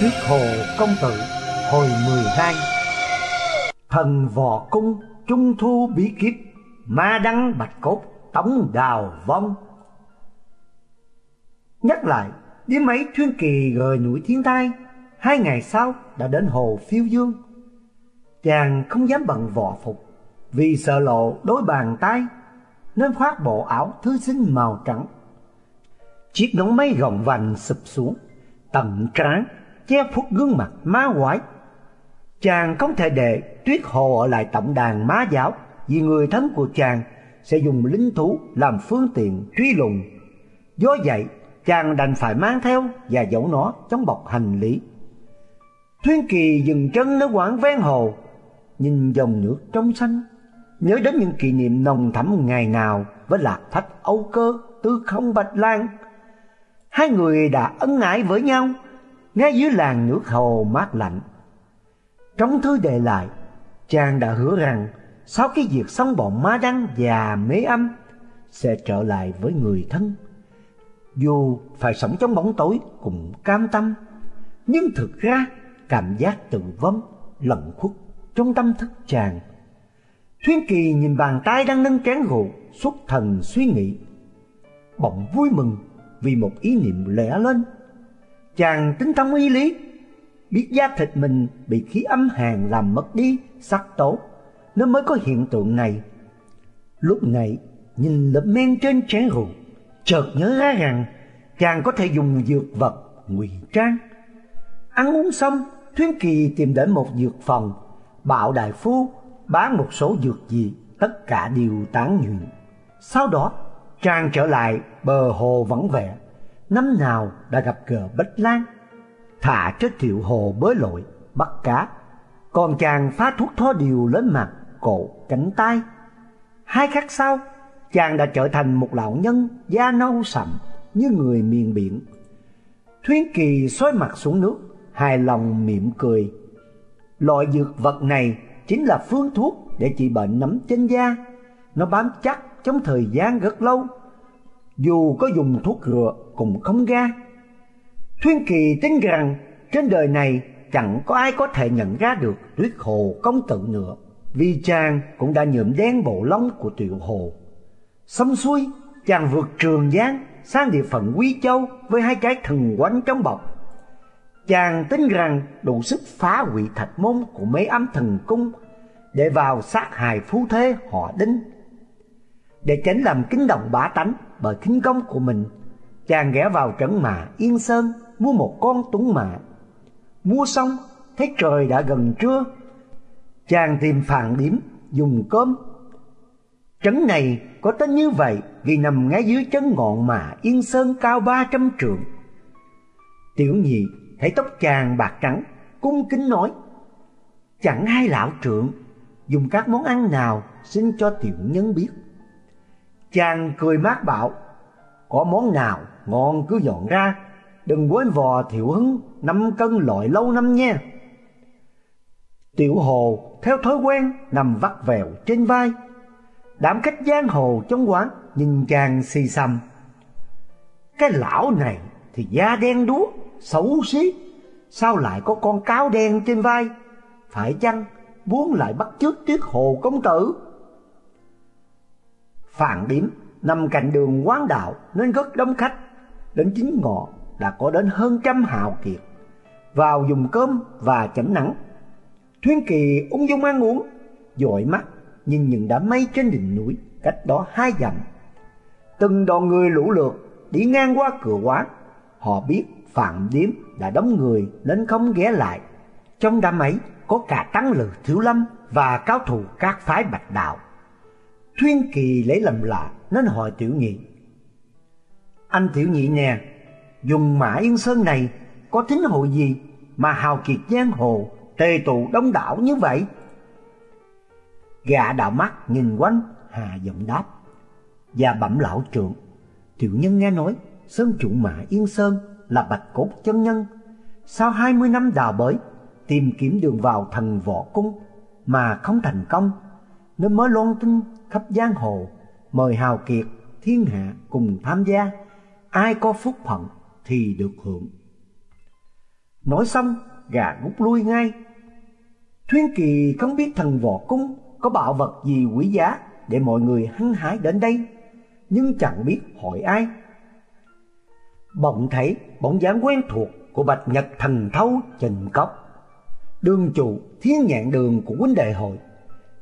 Tuyết Hồ Công Tử, Hồi 12 Thần võ cung, trung thu bí kíp, Ma đăng bạch cốt, tống đào vong. Nhắc lại Đêm máy Thuyên Kỳ rời núi Thiên tai, Hai ngày sau đã đến hồ Phiêu Dương. Chàng không dám bận vò phục, Vì sợ lộ đối bàn tay, Nên khoác bộ áo thư sinh màu trắng. Chiếc nón máy gọng vành sụp xuống, Tầm trán che khuất gương mặt má quái. Chàng không thể để tuyết hồ ở lại tổng đàn má giáo, vì người thân của chàng sẽ dùng lính thú làm phương tiện truy lùng. Do vậy, chàng đành phải mang theo và giấu nó trong bọc hành lý. Thuyên kỳ dừng chân nơi quảng ven hồ, nhìn dòng nước trong xanh. Nhớ đến những kỷ niệm nồng thẳm ngày nào với lạc thạch âu cơ, tư không, bạch lan. Hai người đã ân ái với nhau ngay dưới làn nước hồ mát lạnh. Trong thư đề lại, chàng đã hứa rằng sau khi việc xong bọn ma đăng và mế âm sẽ trở lại với người thân. Dù phải sống trong bóng tối cũng cam tâm, nhưng thực ra cảm giác tự vấn lẩn khuất trong tâm thức chàng. Thuyên Kỳ nhìn bàn tay đang nâng chén rượu, xuất thần suy nghĩ. Bỗng vui mừng vì một ý niệm lẻ lên Chàng tính thông y lý, biết da thịt mình bị khí âm hàn làm mất đi sắc tố, nên mới có hiện tượng này. Lúc này, nhìn lớp men trên chén rượu, chợt nhớ ra rằng chàng có thể dùng dược vật ngụy trang. Ăn uống xong, Thuyên Kỳ tìm đến một dược phòng, bảo đại phu bán một số dược gì, tất cả đều tán nhuyễn. Sau đó, chàng trở lại bờ hồ vắng vẻ, năm nào đã gặp gỡ Bách Lan, thả cho Thiệu Hồ bới lội, bắt cá, còn chàng phá thuốc thó điều lên mặt, cổ, cánh tay. Hai khắc sau, chàng đã trở thành một lão nhân da nâu sậm như người miền biển. Thuyến Kỳ xói mặt xuống nước, hài lòng mỉm cười. Loại dược vật này chính là phương thuốc để trị bệnh nấm trên da. Nó bám chắc trong thời gian rất lâu. Dù có dùng thuốc rửa cũng không ra. Thuyên Kỳ tin rằng trên đời này chẳng có ai có thể nhận ra được tuyết hồ công tử nữa, vì chàng cũng đã nhuộm đen bộ lông của tiểu hồ. Xong xuôi, chàng vượt trường giang sang địa phận Quý Châu với hai cái thần quánh trong bọc. Chàng tin rằng đủ sức phá hủy thạch môn của mấy âm thần cung để vào sát hại phú thế họ đinh. Để tránh làm kinh động bá tánh bởi kính công của mình, chàng ghé vào trấn mạ Yên Sơn mua một con tuấn mã. Mua xong, thấy trời đã gần trưa, chàng tìm phàn điểm dùng cơm. Trấn này có tên như vậy vì nằm ngay dưới chân ngọn mà Yên Sơn cao ba trăm trượng. Tiểu nhị thấy tóc chàng bạc trắng, cung kính nói, chẳng hai lão trượng dùng các món ăn nào xin cho tiểu nhân biết. Chàng cười mát bảo, có món nào ngon cứ dọn ra, đừng quên vò thiệu hứng năm cân loại lâu năm nha. Tiểu hồ theo thói quen nằm vắt vèo trên vai, đám khách giang hồ trong quán nhìn chàng xì xầm. Cái lão này thì da đen đúa, xấu xí, sao lại có con cáo đen trên vai? Phải chăng muốn lại bắt chước tiết hồ công tử? Phạn điểm nằm cạnh đường quán đạo nên rất đông khách. Đến chín ngọ đã có đến hơn trăm hào kiệt vào dùng cơm và chẩm nắng. Thuyên Kỳ ung dung ăn uống, dội mắt nhìn những đám mây trên đỉnh núi cách đó hai dặm. Từng đoàn người lũ lượt đi ngang qua cửa quán, họ biết Phạm Điếm đã đóng người nên không ghé lại. Trong đám ấy có cả tăng Lừ thiếu lâm và cao thủ các phái bạch đạo. Thuyên Kỳ lấy làm lạ nên hỏi Tiểu Nhị. Anh Tiểu Nhị nè, dùng mã yên sơn này có thính hội gì mà hào kiệt giang hồ tề tụ đông đảo như vậy? Gã đạo mắt nhìn quanh, hà giọng đáp. Và bẩm lão trượng, tiểu nhân nghe nói sơn chủ mã Yên Sơn là bạch cốt chân nhân. Sau hai mươi năm đào bới, tìm kiếm đường vào thần võ cung mà không thành công, nên mới loan tin khắp giang hồ mời hào kiệt thiên hạ cùng tham gia ai có phúc phận thì được hưởng Nói xong, gà rút lui ngay. Thuyên Kỳ không biết thần võ cung có bảo vật gì quý giá để mọi người hăng hái đến đây, nhưng chẳng biết hỏi ai. Bỗng thấy bóng dáng quen thuộc của Bạch Nhật Thần Thâu Trình Cốc. Đường chủ thiên nhạn đường của huynh đệ hội,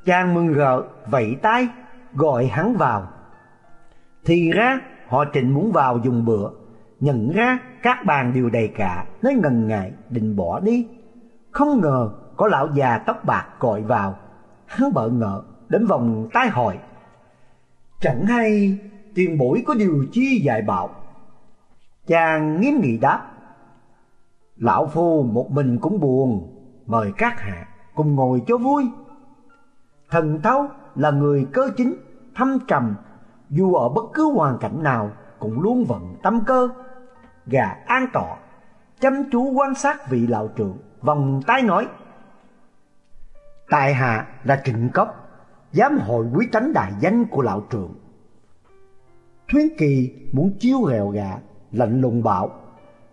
chàng mừng rỡ vẫy tay gọi hắn vào. Thì ra họ Trịnh muốn vào dùng bữa, nhận ra các bàn đều đầy cả nên ngần ngại định bỏ đi. Không ngờ có lão già tóc bạc gọi vào, hắn bợ ngỡ đến vòng tay hỏi. Chẳng hay tiền bối có điều chi dạy bảo. Chàng nghiêm nghị đáp. Lão phu một mình cũng buồn, mời các hạ cùng ngồi cho vui. Thần thấu là người cơ chính, thâm trầm, dù ở bất cứ hoàn cảnh nào cũng luôn vận tâm cơ. Gà an tọa, chăm chú quan sát vị lão trưởng, vòng tay nói. Tại hạ là trịnh cốc, giám hội quý tánh đại danh của lão trưởng. Thuyến Kỳ muốn chiếu ghèo gà, lạnh lùng bảo,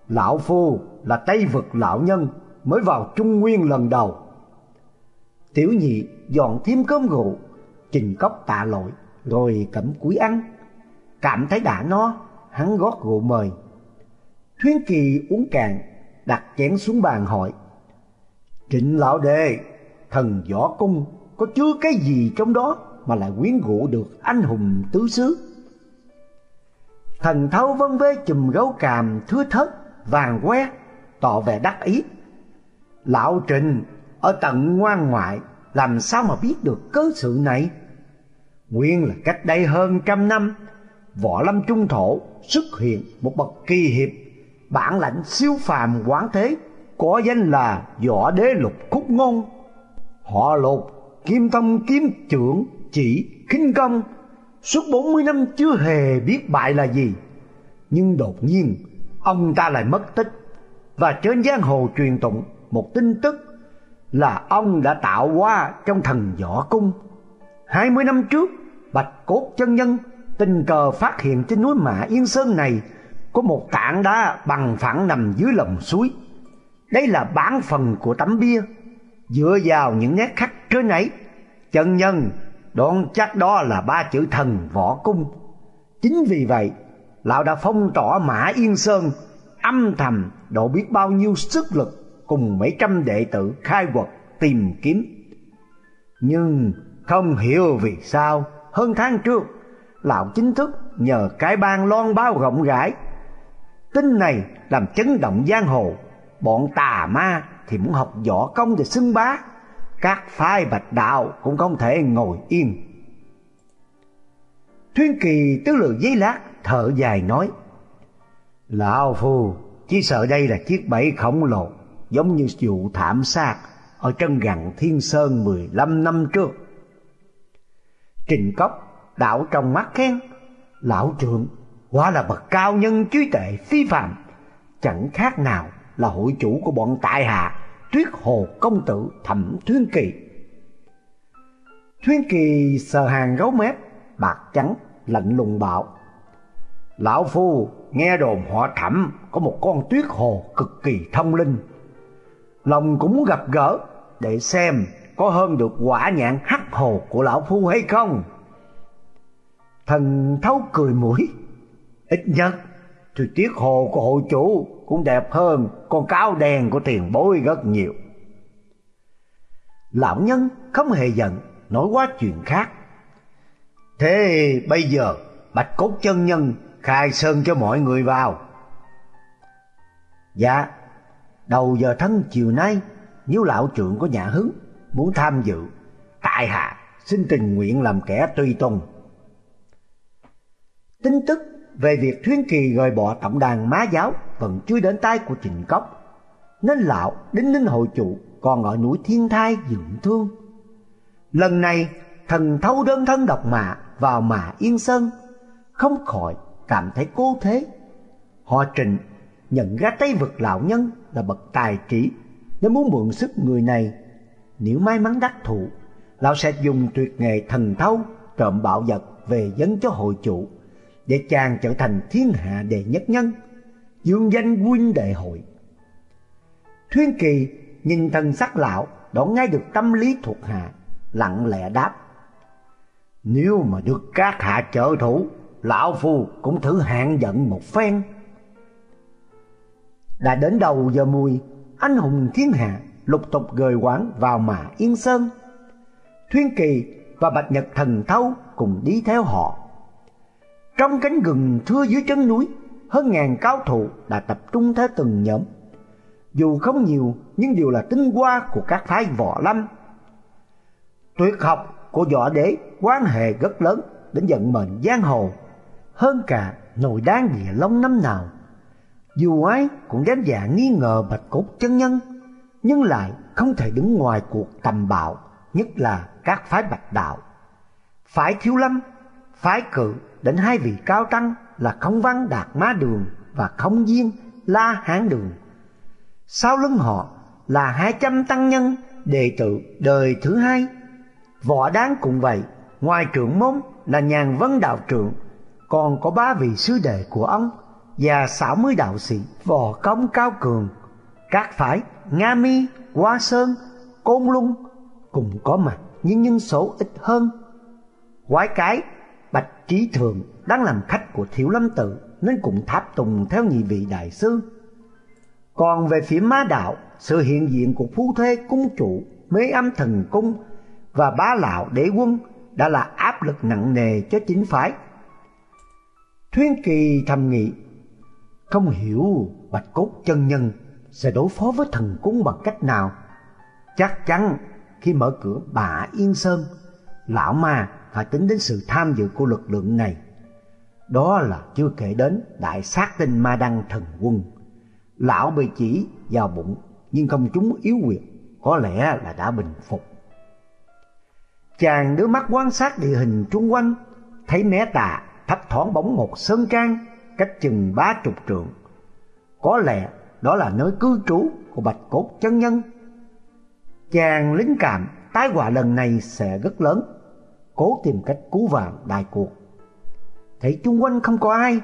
lão phu là Tây vực lão nhân mới vào Trung Nguyên lần đầu. Tiểu nhị dọn thêm cơm rượu, trình cốc tạ lỗi, rồi cẩm cúi ăn. Cảm thấy đã no, hắn gót rượu mời. Thuyến Kỳ uống cạn, đặt chén xuống bàn hỏi. Trịnh lão đệ, thần võ cung có chứa cái gì trong đó mà lại quyến rũ được anh hùng tứ xứ? Thần thâu vân vê chùm gấu càm thưa thớt, vàng que, tỏ vẻ đắc ý. Lão Trịnh ở tận ngoan ngoại làm sao mà biết được cớ sự này? Nguyên là cách đây hơn trăm năm, võ lâm trung thổ xuất hiện một bậc kỳ hiệp, bản lãnh siêu phàm quán thế, có danh là võ đế lục khúc ngôn. Họ lục, kim thông kiếm trưởng, chỉ, khinh công, suốt bốn mươi năm chưa hề biết bại là gì. Nhưng đột nhiên, ông ta lại mất tích, và trên giang hồ truyền tụng một tin tức là ông đã tạo qua trong thần võ cung. Hai mươi năm trước, Bạch Cốt chân nhân tình cờ phát hiện trên núi Mã Yên Sơn này có một tảng đá bằng phẳng nằm dưới lòng suối. Đây là bản phần của tấm bia. Dựa vào những nét khắc trên ấy, chân nhân đoán chắc đó là ba chữ thần võ cung. Chính vì vậy, lão đã phong tỏa Mã Yên Sơn, âm thầm độ biết bao nhiêu sức lực cùng mấy trăm đệ tử khai quật tìm kiếm. Nhưng không hiểu vì sao hơn tháng trước lão chính thức nhờ cái bang loan bao rộng rãi. Tin này làm chấn động giang hồ, bọn tà ma thì muốn học võ công để xưng bá, các phái bạch đạo cũng không thể ngồi yên. Thuyên Kỳ tứ lự giấy lát thở dài nói: "Lão phu chỉ sợ đây là chiếc bẫy khổng lồ giống như vụ thảm sát ở chân gặn Thiên Sơn 15 năm trước. Trình Cốc đảo trong mắt khen, lão trưởng quả là bậc cao nhân trí tệ phi phạm, chẳng khác nào là hội chủ của bọn tại hạ Tuyết Hồ công tử Thẩm Thuyên Kỳ. Thuyên Kỳ sờ hàng gấu mép, bạc trắng, lạnh lùng bảo: "Lão phu nghe đồn họ Thẩm có một con Tuyết Hồ cực kỳ thông linh, lòng cũng muốn gặp gỡ để xem có hơn được quả nhạn hắc hồ của lão phu hay không. Thần thấu cười mũi, ít nhất thì tiết hồ của hội chủ cũng đẹp hơn con cáo đen của tiền bối rất nhiều. Lão nhân không hề giận, nói quá chuyện khác. Thế bây giờ Bạch Cốt chân nhân khai sơn cho mọi người vào. Dạ, đầu giờ thân, chiều nay, nếu lão trưởng có nhà hứng muốn tham dự, tại hạ, xin tình nguyện làm kẻ tùy tùng. Tin tức về việc thuyên kỳ rời bỏ tổng đàn má giáo vẫn chưa đến tay của trình cốc, nên lão đến ninh hội chủ còn ở núi thiên thai dưỡng thương. Lần này, thần thâu đơn thân độc mạ vào mạ yên sơn, không khỏi cảm thấy cô thế. Họ trịnh nhận ra tay vực lão nhân là bậc tài trí nếu muốn mượn sức người này nếu may mắn đắc thủ lão sẽ dùng tuyệt nghệ thần thâu trộm bảo vật về dấn cho hội chủ để chàng trở thành thiên hạ đệ nhất nhân dương danh huynh đệ hội Thuyên Kỳ nhìn thần sắc lão, đón ngay được tâm lý thuộc hạ, lặng lẽ đáp. Nếu mà được các hạ trợ thủ, lão phu cũng thử hạn giận một phen. Đã đến đầu giờ mùi, anh hùng thiên hạ lục tục gời quán vào mà Yên Sơn. Thuyên Kỳ và Bạch Nhật Thần Thâu cùng đi theo họ. Trong cánh rừng thưa dưới chân núi, hơn ngàn cao thủ đã tập trung theo từng nhóm. Dù không nhiều nhưng đều là tinh hoa của các phái võ lâm. Tuyệt học của võ đế quan hệ rất lớn đến vận mệnh giang hồ, hơn cả nội đan địa long năm nào. Dù ai cũng đánh dạ nghi ngờ bạch cốt chân nhân, nhưng lại không thể đứng ngoài cuộc tầm bạo, nhất là các phái bạch đạo. Phái thiếu lâm, phái cự đến hai vị cao tăng là không văn đạt má đường và không duyên la hán đường. Sau lưng họ là hai trăm tăng nhân đệ tử đời thứ hai. Võ đáng cũng vậy, ngoài trưởng môn là nhàn vân đạo trưởng, còn có ba vị sư đệ của ông và sáu mươi đạo sĩ võ công cao cường. Các phái Nga Mi, Hoa Sơn, Côn Luân cùng có mặt nhưng nhân số ít hơn. Quái cái, Bạch Trí Thường đang làm khách của Thiếu Lâm Tự nên cũng tháp tùng theo nhị vị đại sư. Còn về phía ma đạo, sự hiện diện của phu thê cung chủ, mê âm thần cung và bá lão đế quân đã là áp lực nặng nề cho chính phái. Thuyên Kỳ thầm nghị không hiểu Bạch Cốt chân nhân sẽ đối phó với thần cung bằng cách nào. Chắc chắn khi mở cửa bà Yên Sơn, lão ma phải tính đến sự tham dự của lực lượng này. Đó là chưa kể đến đại sát tinh ma đăng thần quân. Lão bị chỉ vào bụng nhưng không trúng yếu quyệt, có lẽ là đã bình phục. Chàng đưa mắt quan sát địa hình chung quanh, thấy mé tà thấp thoáng bóng một sơn trang cách chừng ba chục trượng. Có lẽ đó là nơi cư trú của bạch cốt chân nhân. Chàng lính cảm tái họa lần này sẽ rất lớn, cố tìm cách cứu vãn đại cuộc. Thấy chung quanh không có ai,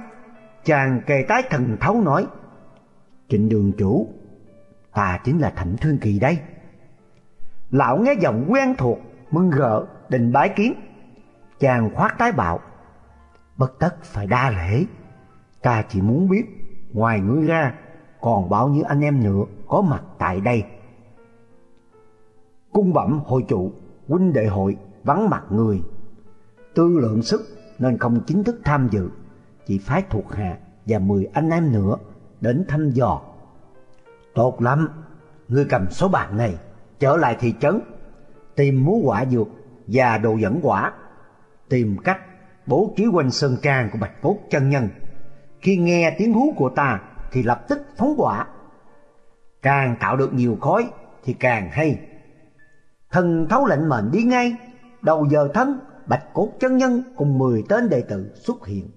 chàng kề tái thần thấu nói: "Trịnh đường chủ, ta chính là Thẩm Thương Kỳ đây." Lão nghe giọng quen thuộc, mừng rỡ định bái kiến. Chàng khoát tái bạo: "Bất tất phải đa lễ, ta chỉ muốn biết ngoài ngươi ra còn bao nhiêu anh em nữa có mặt tại đây. Cung bẩm hội chủ, huynh đệ hội vắng mặt người. Tư lượng sức nên không chính thức tham dự, chỉ phái thuộc hạ và mười anh em nữa đến thăm dò. Tốt lắm, ngươi cầm số bạc này, trở lại thị trấn, tìm múa quả dược và đồ dẫn quả, tìm cách bố trí quanh sơn trang của Bạch Cốt chân nhân. Khi nghe tiếng hú của ta thì lập tức phóng quả. Càng tạo được nhiều khói thì càng hay. Thần thấu lệnh mệnh đi ngay, đầu giờ thân Bạch Cốt chân nhân cùng 10 tên đệ tử xuất hiện.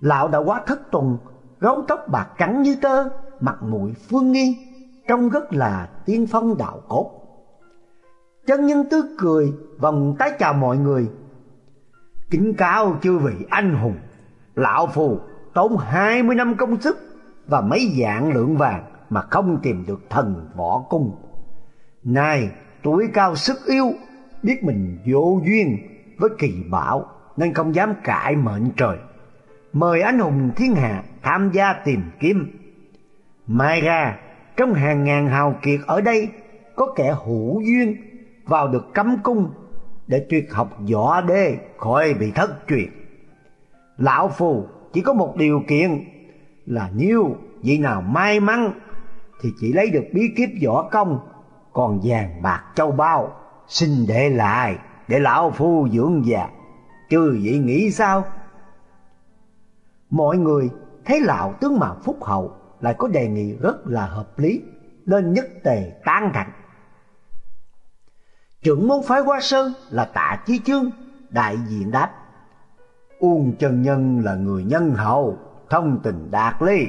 Lão đã quá thất tuần, râu tóc bạc trắng như tơ, mặt mũi phương nghi, trông rất là tiên phong đạo cốt. Chân nhân tươi cười, vòng tay chào mọi người. Kính cáo chư vị anh hùng, lão phù tốn 20 năm công sức và mấy dạng lượng vàng mà không tìm được thần võ cung. Này, tuổi cao sức yếu, biết mình vô duyên với kỳ bảo nên không dám cãi mệnh trời. Mời anh hùng thiên hạ tham gia tìm kiếm. Mai ra, trong hàng ngàn hào kiệt ở đây có kẻ hữu duyên vào được cấm cung để tuyệt học võ đê khỏi bị thất truyền. Lão phù chỉ có một điều kiện là nếu vị nào may mắn thì chỉ lấy được bí kíp võ công, còn vàng bạc châu bao xin để lại để lão phu dưỡng già. Chứ vị nghĩ sao? Mọi người thấy lão tướng mạo phúc hậu lại có đề nghị rất là hợp lý nên nhất tề tán thành. Trưởng môn phái Hoa Sơn là Tạ Chi Chương, đại diện đáp: Uông chân Nhân là người nhân hậu, thông tình đạt lý,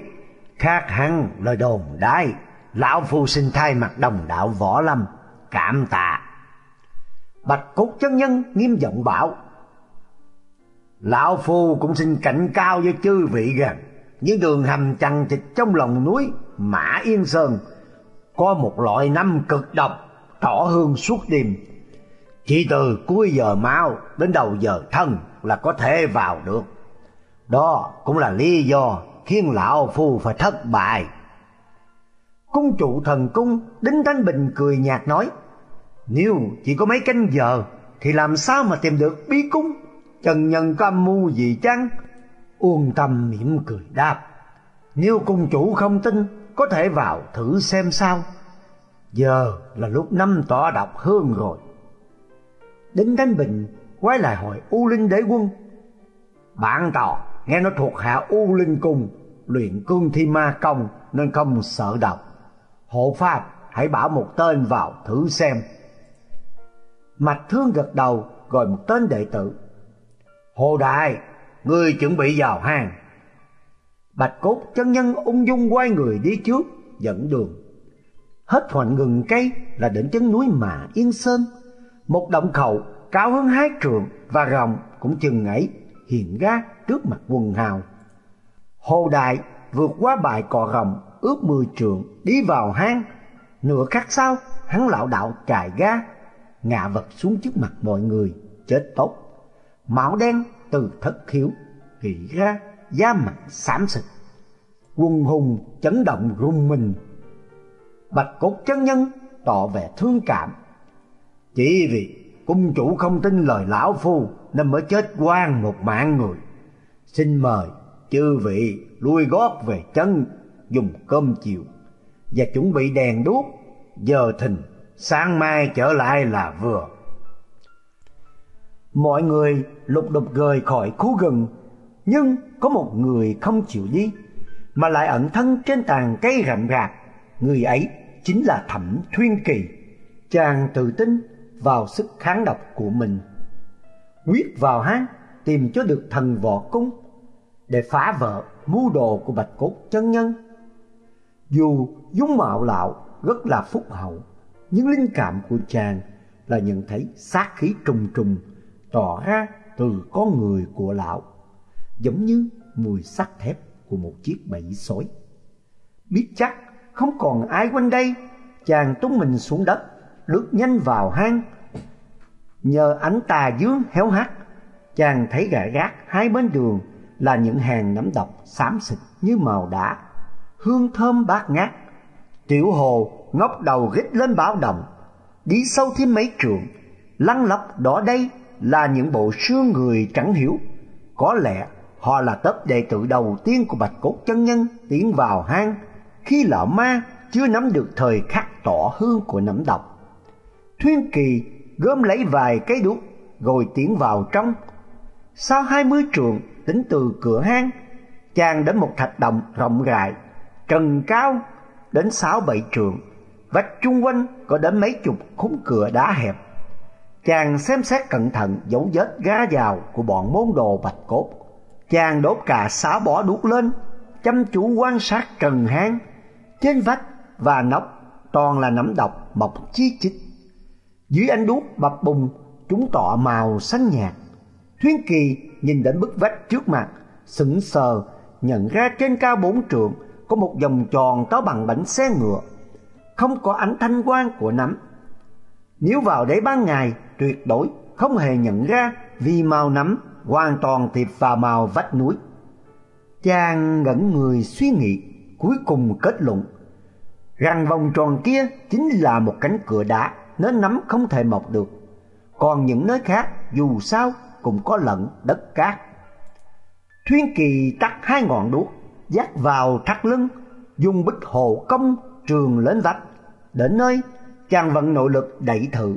khác hẳn lời đồn đại. Lão phu xin thay mặt đồng đạo võ lâm, cảm tạ. Bạch Cốt chân nhân nghiêm giọng bảo: Lão phu cũng xin cảnh cao với chư vị rằng, những đường hầm chằng chịt trong lòng núi Mã Yên Sơn có một loại năm cực độc tỏ hương suốt đêm. Chỉ từ cuối giờ máu đến đầu giờ thân là có thể vào được. Đó cũng là lý do khiến lão phu phải thất bại. Cung trụ thần cung Đinh Thanh Bình cười nhạt nói, Nếu chỉ có mấy canh giờ Thì làm sao mà tìm được bí cung Trần nhân có âm mưu gì chăng Uông tâm mỉm cười đáp, Nếu cung chủ không tin, Có thể vào thử xem sao Giờ là lúc năm tỏ độc hương rồi Đinh Thanh Bình quay lại hỏi, U Linh Đế Quân, Bạn tỏ nghe nó thuộc hạ U Linh Cung Luyện cương thi ma công nên không sợ độc. Hộ pháp, hãy bảo một tên vào thử xem. Mạch thương gật đầu, gọi một tên đệ tử. Hồ đại người chuẩn bị vào hang. Bạch cốt chân nhân ung dung quay người đi trước, Dẫn đường. Hết hoành ngừng cây là đến chân núi mà Yên Sơn. Một động khẩu cao hơn hai trượng Và rộng cũng chừng ấy hiện ra trước mặt quần hào. Hồ đại vượt qua bài cò rồng ước mười trượng, đi vào hang. Nửa khắc sau, hắn lão đạo chạy ga, ngã vật xuống trước mặt mọi người, chết tốt. Máu đen từ thất khiếu, nghĩ ra da mặt xám xịt. Quân hùng chấn động rung mình. Bạch cốt chân nhân tỏ vẻ thương cảm. Chỉ vì cung chủ không tin lời lão phu, nên mới chết quan một mạng người. Xin mời chư vị lui gót về chân, dùng cơm chiều. Và chuẩn bị đèn đuốc, giờ thìn, sáng mai trở lại là vừa. Mọi người lục đục rời khỏi khu rừng, nhưng có một người không chịu đi, mà lại ẩn thân trên tàn cây rậm rạp. Người ấy chính là thẩm thuyên kỳ. Chàng tự tin vào sức kháng độc của mình. Quyết vào hang tìm cho được thần võ cung để phá vỡ mưu đồ của bạch cốt chân nhân. Dù dung mạo lão rất là phúc hậu, nhưng linh cảm của chàng là nhận thấy sát khí trùng trùng tỏ ra từ con người của lão, giống như mùi sắt thép của một chiếc bẫy sói. Biết chắc không còn ai quanh đây, chàng tung mình xuống đất, lướt nhanh vào hang. Nhờ ánh tà dương héo hắt, chàng thấy gãy gác hai bên đường là những hàng nấm độc xám xịt như màu đá hương thơm bát ngát. Tiểu hồ ngóc đầu rít lên báo động, đi sâu thêm mấy trường, lăn lóc đó đây là những bộ xương người chẳng hiểu. Có lẽ họ là tớp đệ tử đầu tiên của Bạch Cốt chân nhân tiến vào hang khi lão ma chưa nắm được thời khắc tỏ hương của nấm độc. Thuyên Kỳ gom lấy vài cái đuốc rồi tiến vào trong. Sau hai mươi trượng tính từ cửa hang, chàng đến một thạch động rộng rãi trần cao đến sáu bảy trượng, vách chung quanh có đến mấy chục khung cửa đá hẹp. Chàng xem xét cẩn thận dấu vết gá vào của bọn môn đồ bạch cốt. Chàng đốt cả sáu bỏ đuốc lên, chăm chú quan sát trần hang, trên vách và nóc toàn là nấm độc mọc chi chít. Dưới ánh đuốc bập bùng, chúng tỏ màu xanh nhạt. Thuyên Kỳ nhìn đến bức vách trước mặt, sững sờ nhận ra trên cao bốn trượng có một vòng tròn to bằng bánh xe ngựa, không có ánh thanh quang của nấm. Nếu vào đấy ban ngày, tuyệt đối không hề nhận ra vì màu nấm hoàn toàn tiệp vào màu vách núi. Chàng ngẩn người suy nghĩ, cuối cùng kết luận rằng vòng tròn kia chính là một cánh cửa đá nên nấm không thể mọc được. Còn những nơi khác dù sao cũng có lẫn đất cát. Thuyên Kỳ tắt hai ngọn đuốc dắt vào thắt lưng, dùng bích hộ công trường lên vách. Đến nơi, chàng vận nội lực đẩy thử,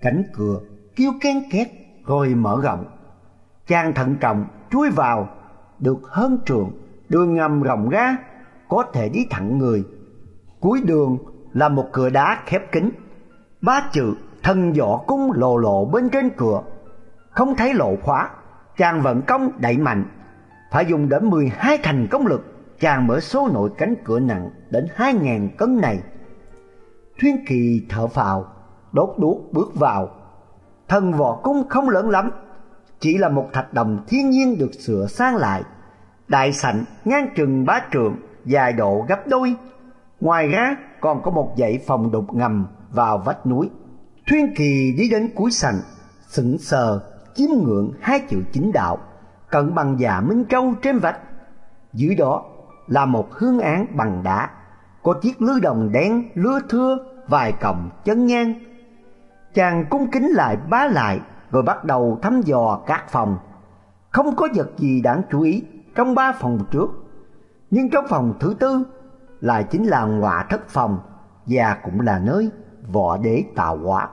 cánh cửa kêu ken két rồi mở rộng. Chàng thận trọng chui vào, được hơn trường, đường ngầm rộng ra, có thể đi thẳng người. Cuối đường là một cửa đá khép kín, ba chữ thân võ cung lồ lộ bên trên cửa, không thấy lộ khóa, chàng vận công đẩy mạnh phải dùng đến 12 thành công lực chàng mở số nội cánh cửa nặng đến 2.000 cân này. Thuyên Kỳ thở phào, đốt đuốc bước vào. Thần võ cung không lớn lắm, chỉ là một thạch đồng thiên nhiên được sửa sang lại. Đại sảnh ngang chừng bá trượng, dài độ gấp đôi. Ngoài ra còn có một dãy phòng đục ngầm vào vách núi. Thuyên Kỳ đi đến cuối sảnh, sững sờ, chiếm ngưỡng hai chữ chính đạo, cận bằng già Minh Châu trên vách. Dưới đó là một hương án bằng đá, có chiếc lư đồng đen lưa thưa vài cọng chân nhang. Chàng cung kính lại bá lại rồi bắt đầu thăm dò các phòng. Không có vật gì đáng chú ý trong ba phòng trước, nhưng trong phòng thứ tư lại chính là ngọa thất phòng và cũng là nơi võ đế tạo hóa.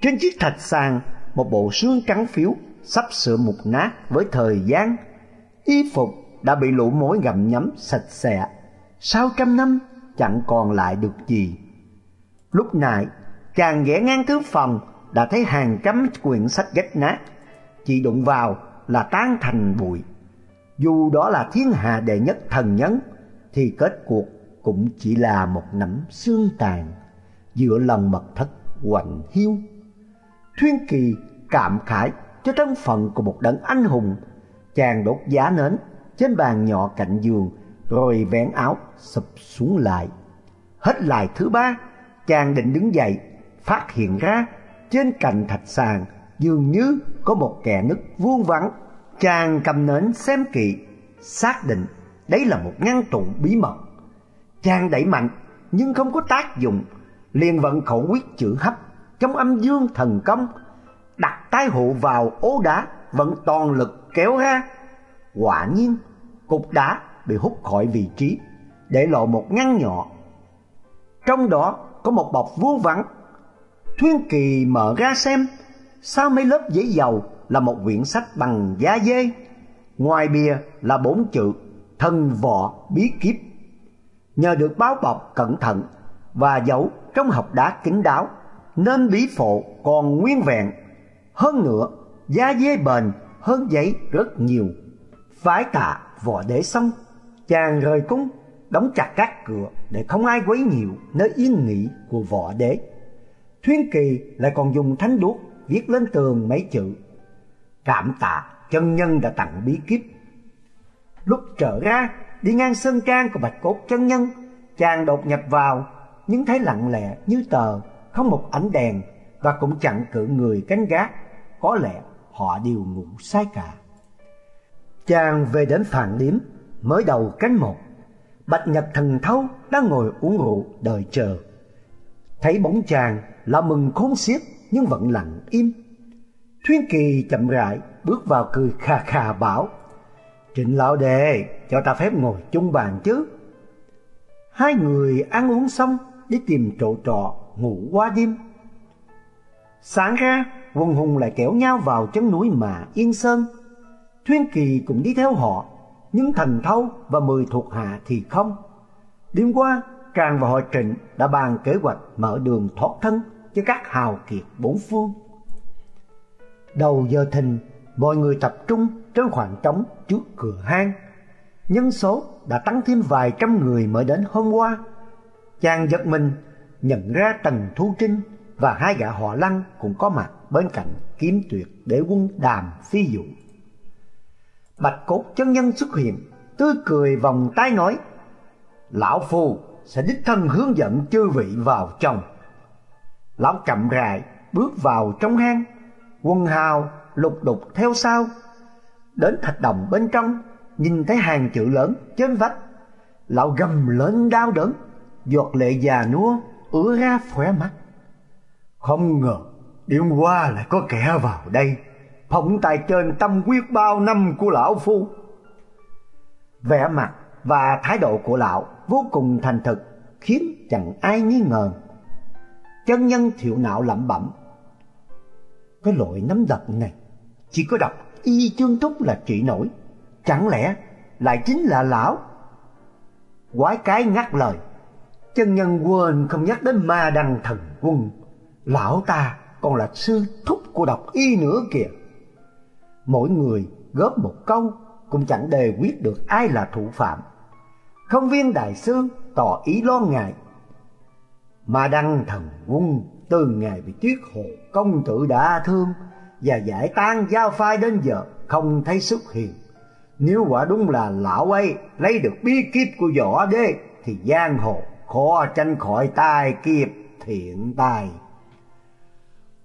Trên chiếc thạch sàn, một bộ xương trắng phiếu sắp sửa mục nát với thời gian. Y phục đã bị lũ mối gặm nhấm sạch sẽ. Sau trăm năm chẳng còn lại được gì. Lúc nãy, chàng ghé ngang thứ phòng đã thấy hàng trăm quyển sách rách nát. Chỉ đụng vào là tan thành bụi. Dù đó là thiên hạ đệ nhất thần nhân, thì kết cuộc cũng chỉ là một nắm xương tàn giữa lòng mật thất hoành hiu. Thuyên Kỳ cảm khải cho thân phận của một đấng anh hùng, chàng đốt giá nến trên bàn nhỏ cạnh giường rồi vén áo sụp xuống lại. Hết lại thứ ba, chàng định đứng dậy, phát hiện ra trên cạnh thạch sàn dường như có một kẻ nứt vuông vắn. Chàng cầm nến xem kỹ, xác định đấy là một ngăn tụ bí mật. Chàng đẩy mạnh nhưng không có tác dụng, liền vận khẩu quyết chữ hấp trong âm dương thần công, đặt tay hộ vào ố đá vận toàn lực kéo ra. Quả nhiên, cục đá bị hút khỏi vị trí, để lộ một ngăn nhỏ. Trong đó có một bọc vuông vắn. Thuyên Kỳ mở ra xem, sau mấy lớp giấy dầu là một quyển sách bằng da dê, ngoài bìa là bốn chữ thần võ bí kíp nhờ được báo bọc cẩn thận và giấu trong hộp đá kín đáo, nên bí phộ còn nguyên vẹn, hơn nữa, da dê bền, hơn giấy rất nhiều. Vái tạ vò đế xong, chàng rời cung, đóng chặt các cửa để không ai quấy nhiều nơi yên nghỉ của võ đế. Thuyên kỳ lại còn dùng thánh đuốc viết lên tường mấy chữ. Cảm tạ, chân nhân đã tặng bí kíp. Lúc trở ra, đi ngang sân trang của bạch cốt chân nhân, chàng đột nhập vào nhưng thấy lặng lẽ như tờ không một ánh đèn và cũng chẳng cử người canh gác. Có lẽ họ đều ngủ say cả. Chàng về đến phản điếm mới đầu cánh một. Bạch nhật thần thâu đang ngồi uống rượu đợi chờ. Thấy bóng chàng là mừng khốn xiết nhưng vẫn lặng im. Thuyên kỳ chậm rãi bước vào cười khà khà bảo Trịnh lão đệ, cho ta phép ngồi chung bàn chứ. Hai người ăn uống xong đi tìm chỗ trọ ngủ qua đêm. Sáng ra, quân hùng lại kéo nhau vào chân núi mà Yên Sơn. Thuyên Kỳ cũng đi theo họ, nhưng thành Thâu và mười thuộc hạ thì không. Đêm qua, Tràng và hội trịnh đã bàn kế hoạch mở đường thoát thân cho các hào kiệt bốn phương. Đầu giờ thình, mọi người tập trung trên khoảng trống trước cửa hang. Nhân số đã tăng thêm vài trăm người mới đến hôm qua. Chàng giật mình nhận ra Tần Thu Trinh và hai gã họ Lăng cũng có mặt bên cạnh kiếm tuyệt để quân đàm phi dụ. Bạch cốt chân nhân xuất hiện, tươi cười vòng tay nói, Lão Phu sẽ đích thân hướng dẫn chư vị vào trong. Lão chậm rãi bước vào trong hang, quân hào lục đục theo sau đến thạch đồng bên trong nhìn thấy hàng chữ lớn trên vách lão gầm lên đau đớn giọt lệ già nua ứa ra khóe mắt. Không ngờ đêm qua lại có kẻ vào đây phỏng tài trên tâm quyết bao năm của lão phu. Vẻ mặt và thái độ của lão vô cùng thành thực khiến chẳng ai nghi ngờ. Chân nhân thiệu não lẩm bẩm, cái loại nắm độc này, chỉ có đọc y chương túc là trị nổi, Chẳng lẽ lại chính là lão? Quái cái ngắt lời Chân nhân quên không nhắc đến ma đăng thần quân. Lão ta còn là sư thúc của độc y nữa kìa. Mỗi người góp một câu Cũng chẳng đề quyết được ai là thủ phạm. Không viên đại sư tỏ ý lo ngại. Ma đăng thần quân từ ngày bị tuyết hồ công tử đã thương và giải tan giao phai đến giờ không thấy xuất hiện. Nếu quả đúng là lão ấy lấy được bí kíp của võ đế thì giang hồ khó tránh khỏi tai kiếp thiện tai.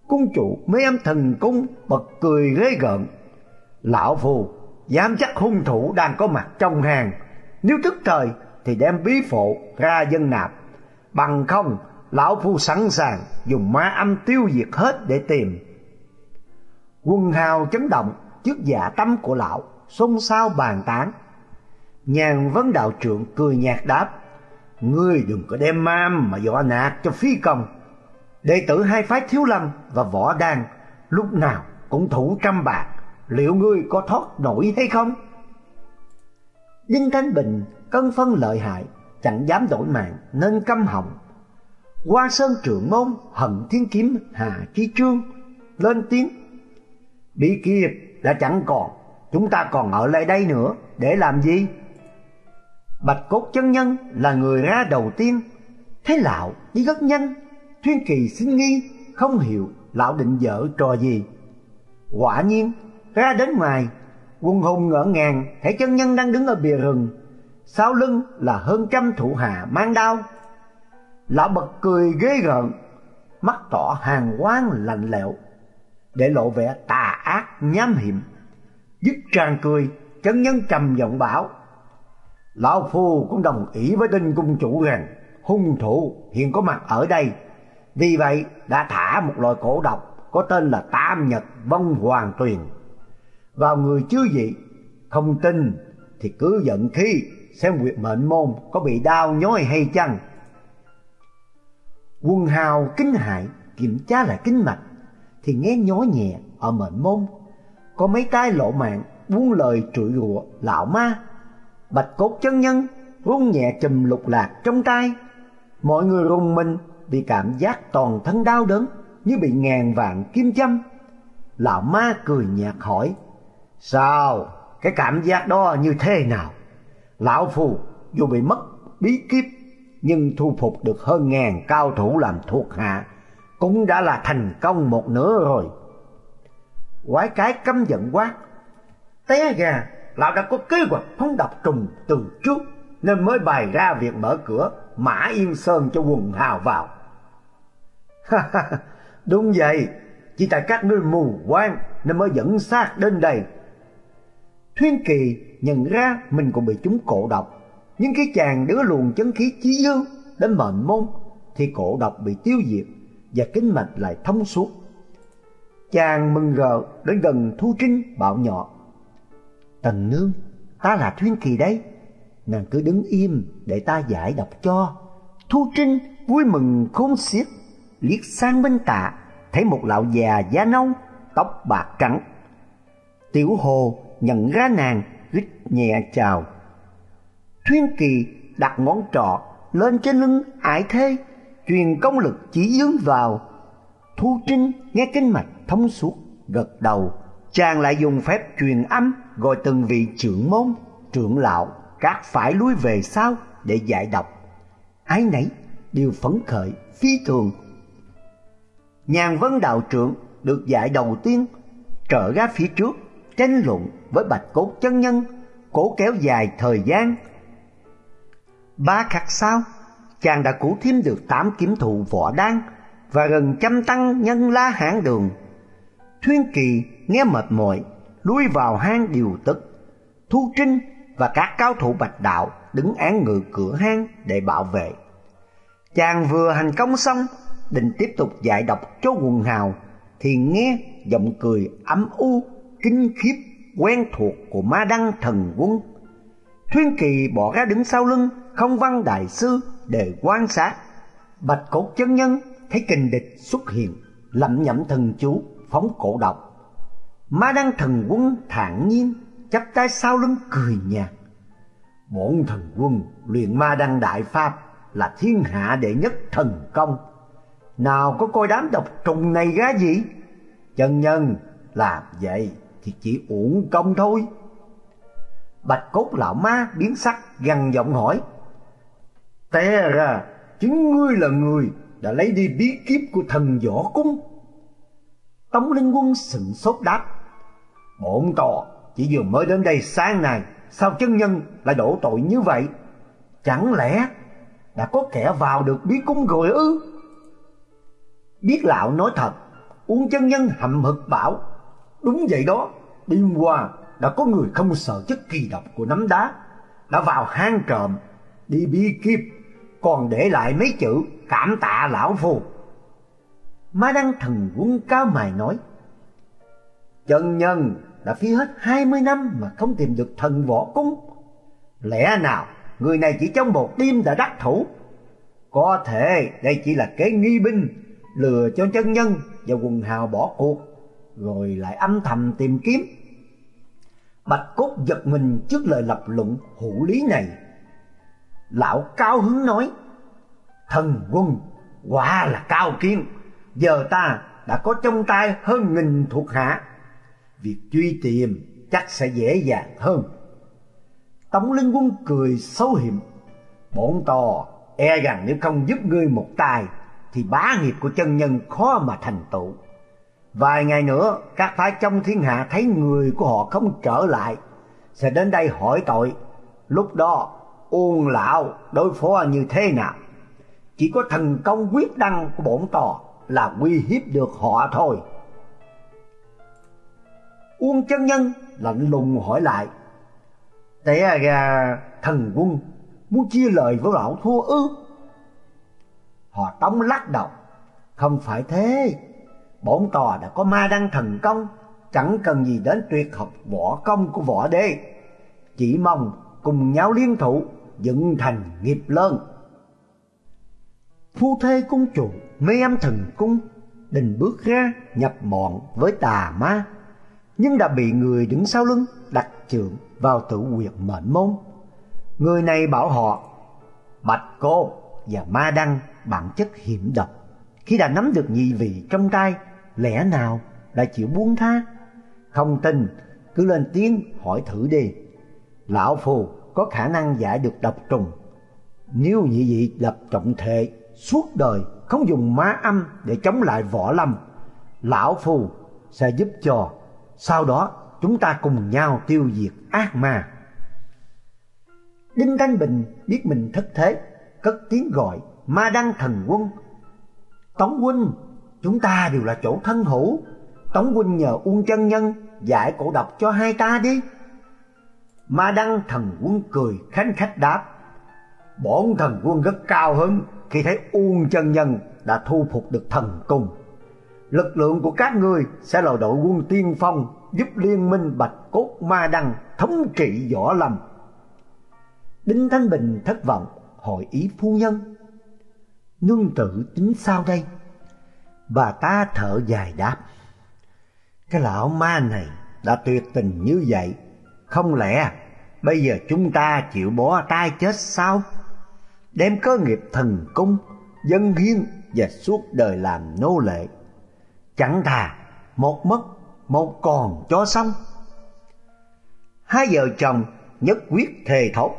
Cung chủ mấy em thần cung bật cười ghê gợn. Lão phù dám chắc hung thủ đang có mặt trong hàng. Nếu tức thời thì đem bí phổ ra dân nạp. Bằng không, lão phu sẵn sàng dùng ma âm tiêu diệt hết để tìm. Quân hào chấn động trước dạ tâm của lão, xôn xao bàn tán. Nhàn vấn đạo trưởng cười nhạt đáp, Ngươi đừng có đem mam mà dọa nạt cho phi công. Đệ tử hai phái thiếu lâm và võ đan lúc nào cũng thủ trăm bạc, liệu ngươi có thoát nổi hay không? Đinh Thanh Bình cân phân lợi hại, chẳng dám đổi mạng nên căm họng. qua Sơn trưởng môn hận thiên kiếm Hà chí Trương lên tiếng. Bị kia đã chẳng còn, chúng ta còn ở lại đây nữa để làm gì? Bạch Cốt chân nhân là người ra đầu tiên, thấy lão đi rất nhanh, Thuyên Kỳ xin nghi, không hiểu lão định dở trò gì. Quả nhiên, ra đến ngoài, quân hùng ngỡ ngàng thấy chân nhân đang đứng ở bìa rừng, sau lưng là hơn trăm thủ hạ mang đao. Lão bật cười ghê gợn, mắt tỏ hàng quang lạnh lẽo, để lộ vẻ tà ác nham hiểm. Dứt tràn cười, chân nhân trầm giọng bảo: Lão Phu cũng đồng ý với đinh cung chủ rằng, hung thủ hiện có mặt ở đây. Vì vậy, đã thả một loại cổ độc có tên là Tam Nhật Vong Hoàng Tuyền vào người chứ gì Không tin thì cứ giận khi xem quyệt mệnh môn có bị đau nhói hay chăng. Quân hào kinh hại kiểm tra lại kinh mạch thì nghe nhói nhẹ ở mệnh môn. Có mấy tay lộ mạng, buông lời trụi rủa lão ma bạch cốt chân nhân rung nhẹ chùm lục lạc trong tay. Mọi người rùng mình vì cảm giác toàn thân đau đớn như bị ngàn vạn kim châm. Lão ma cười nhạt hỏi, sao? Cái cảm giác đó như thế nào? Lão phù dù bị mất bí kíp nhưng thu phục được hơn ngàn cao thủ làm thuộc hạ cũng đã là thành công một nửa rồi. Quái cái căm giận quát, té gà lão đã có kế hoạch phóng độc trùng từ trước nên mới bày ra việc mở cửa Mã Yên Sơn cho quần hào vào. Đúng vậy, chỉ tại các ngươi mù quáng nên mới dẫn xác đến đây. Thuyên Kỳ nhận ra mình cũng bị chúng cổ độc, nhưng khi chàng đứa luồng chấn khí chí dương đến mệnh môn thì cổ độc bị tiêu diệt và kinh mạch lại thông suốt. Chàng mừng rỡ đến gần Thu Trinh bảo nhọ. Tần nương, ta là Thuyên Kỳ đấy. Nàng cứ đứng im để ta giải đọc cho. Thu Trinh vui mừng khôn xiết, liếc sang bên tạ, thấy một lão già da nâu, tóc bạc trắng. Tiểu Hồ nhận ra nàng, rít nhẹ chào. Thuyên Kỳ đặt ngón trọ lên trên lưng ải thê, truyền công lực chỉ dướng vào. Thu Trinh nghe kinh mạch thông suốt, gật đầu chàng lại dùng phép truyền âm gọi từng vị trưởng môn, trưởng lão các phải lui về sau để giải độc. Ai nấy đều phấn khởi phi thường. Nhàn Vân đạo trưởng được giải đầu tiên trở ra phía trước tranh luận với Bạch Cốt chân nhân, cố kéo dài thời gian. Ba khắc sau, chàng đã cứu thêm được tám kiếm thụ võ đan và gần trăm tăng nhân la hãn đường. Thuyên Kỳ nghe mệt mỏi, lui vào hang điều tức. Thu Trinh và các cao thủ bạch đạo đứng án ngự cửa hang để bảo vệ. Chàng vừa hành công xong, định tiếp tục dạy đọc cho quần hào, thì nghe giọng cười ấm u, kinh khiếp, quen thuộc của ma đăng thần quân. Thuyên Kỳ bỏ ra đứng sau lưng, không văn đại sư để quan sát. Bạch cốt chân nhân thấy kình địch xuất hiện, lẩm nhẩm thần chú, phóng cổ độc. Ma Đăng thần quân thản nhiên, chắp tay sau lưng cười nhạt. Bổn thần quân luyện Ma Đăng đại pháp là thiên hạ đệ nhất thần công. Nào có coi đám độc trùng này ra gì? Chân nhân làm vậy thì chỉ uổng công thôi. Bạch cốt lão ma biến sắc gằn giọng hỏi. Té ra, chính ngươi là người đã lấy đi bí kíp của thần võ cung. Tống Linh Quân sững sốt đáp Bổn tọa chỉ vừa mới đến đây sáng nay Sao chân nhân lại đổ tội như vậy Chẳng lẽ đã có kẻ vào được bí cung rồi ư? Biết lão nói thật, Uống chân nhân hậm hực bảo, đúng vậy đó, đêm qua đã có người không sợ chất kỳ độc của nắm đá, đã vào hang trộm, đi bí kíp, còn để lại mấy chữ cảm tạ lão phù. Ma Đăng thần quân cao mày nói, chân nhân đã phí hết hai mươi năm mà không tìm được thần võ cung. Lẽ nào người này chỉ trong một đêm đã đắc thủ? Có thể đây chỉ là kế nghi binh, lừa cho chân nhân và quần hào bỏ cuộc, rồi lại âm thầm tìm kiếm. Bạch Cốt giật mình trước lời lập luận hữu lý này. Lão cao hứng nói, thần quân quả là cao kiến, giờ ta đã có trong tay hơn nghìn thuộc hạ việc truy tìm chắc sẽ dễ dàng hơn. Tống Linh Quân cười xấu hiểm, bổn to e rằng nếu không giúp ngươi một tay thì bá nghiệp của chân nhân khó mà thành tựu. Vài ngày nữa các phái trong thiên hạ thấy người của họ không trở lại sẽ đến đây hỏi tội. Lúc đó Uông lão đối phó như thế nào? Chỉ có thần công quyết đăng của bổn tò là uy hiếp được họ thôi. Uông chân nhân lạnh lùng hỏi lại. Té ra thần quân muốn chia lời với lão thua ư? Họ tống lắc đầu. Không phải thế. Bổn tòa đã có ma đăng thần công, chẳng cần gì đến tuyệt học võ công của võ đế. Chỉ mong cùng nhau liên thủ, dựng thành nghiệp lớn. Phu thê cung chủ, mê âm thần cung, định bước ra nhập bọn với tà ma nhưng đã bị người đứng sau lưng đặt trượng vào tử quyệt mệnh môn. Người này bảo họ, Bạch Cô và Ma Đăng bản chất hiểm độc. Khi đã nắm được nhị vị trong tay, lẽ nào đã chịu buông tha? Không tin, cứ lên tiếng hỏi thử đi. Lão Phù có khả năng giải được độc trùng. Nếu nhị vị lập trọng thệ suốt đời không dùng má âm để chống lại võ lâm, Lão Phù sẽ giúp cho sau đó chúng ta cùng nhau tiêu diệt ác ma. Đinh Thanh Bình biết mình thất thế, cất tiếng gọi ma đăng thần quân. Tống huynh, chúng ta đều là chỗ thân hữu. Tống huynh nhờ Uông chân nhân giải cổ độc cho hai ta đi. Ma đăng thần quân cười khánh khách đáp. Bổn thần quân rất cao hứng khi thấy Uông chân nhân đã thu phục được thần cung lực lượng của các ngươi sẽ là đội quân tiên phong giúp liên minh Bạch Cốt Ma Đăng thống trị võ lâm. Đinh Thanh Bình thất vọng hỏi ý phu nhân. Nương tử tính sao đây? Bà ta thở dài đáp. Cái lão ma này đã tuyệt tình như vậy, không lẽ bây giờ chúng ta chịu bỏ tay chết sao? Đem cơ nghiệp thần cung, dân hiến và suốt đời làm nô lệ chẳng thà, một mất, một còn cho xong. Hai vợ chồng nhất quyết thề thốt,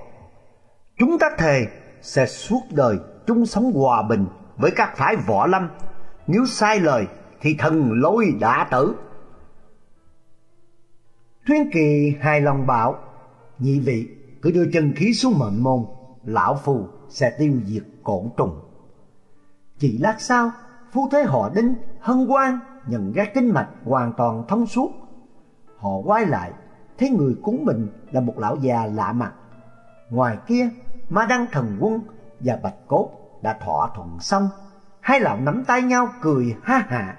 chúng ta thề sẽ suốt đời chung sống hòa bình với các phái võ lâm. Nếu sai lời thì thần lôi đã tử. Thuyên kỳ hài lòng bảo, nhị vị, cứ đưa chân khí xuống mệnh môn, lão phù sẽ tiêu diệt cổn trùng. Chỉ lát sau phu thế họ đinh, hân hoan nhận ra kinh mạch hoàn toàn thông suốt. Họ quay lại, thấy người cúng mình là một lão già lạ mặt. Ngoài kia, ma đăng thần quân và bạch cốt đã thỏa thuận xong, hai lão nắm tay nhau cười ha hạ